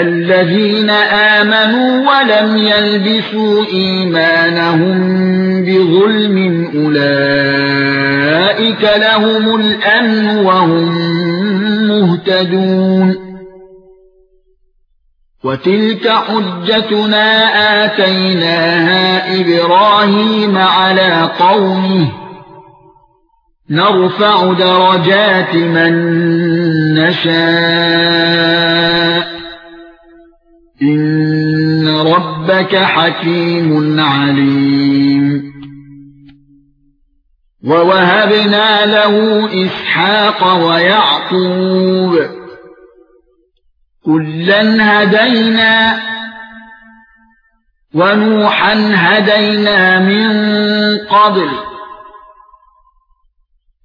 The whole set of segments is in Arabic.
الذين آمنوا ولم يلبسوا إيمانهم بظلم أولئك لهم الأمن وهم مهتدون وتلك حجتنا آتيناها إبراهيم على قومه نرفع درجات من نشاء ان ربك حكيم عليم ووهبنا له اسحاق ويعقوب كلا هدينا ونوحا هدينا من قبل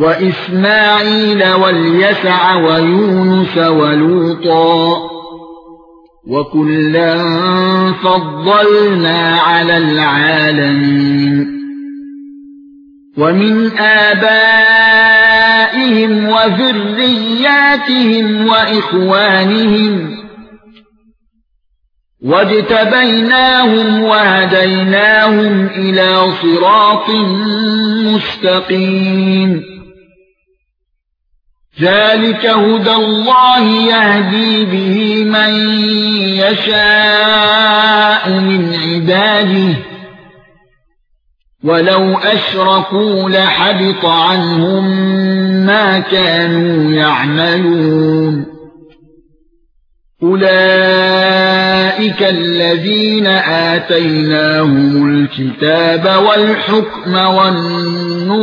وإسماعيل واليسع ويونس ولوطا وكلا فضلنا على العالمين ومن آبائهم وذرياتهم وإخوانهم واجتبيناهم وهديناهم إلى صراط مستقيم ذلك هدى الله يهدي به من يشاء من عباده ولو اشركوا لحبط عنهم ما كانوا يعملون اولئك الذين آتيناهم الكتاب والحكم والنبوءه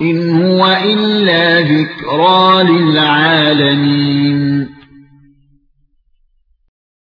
إِنْ هُوَ إِلَّا ذِكْرَى لِلْعَالَمِينَ.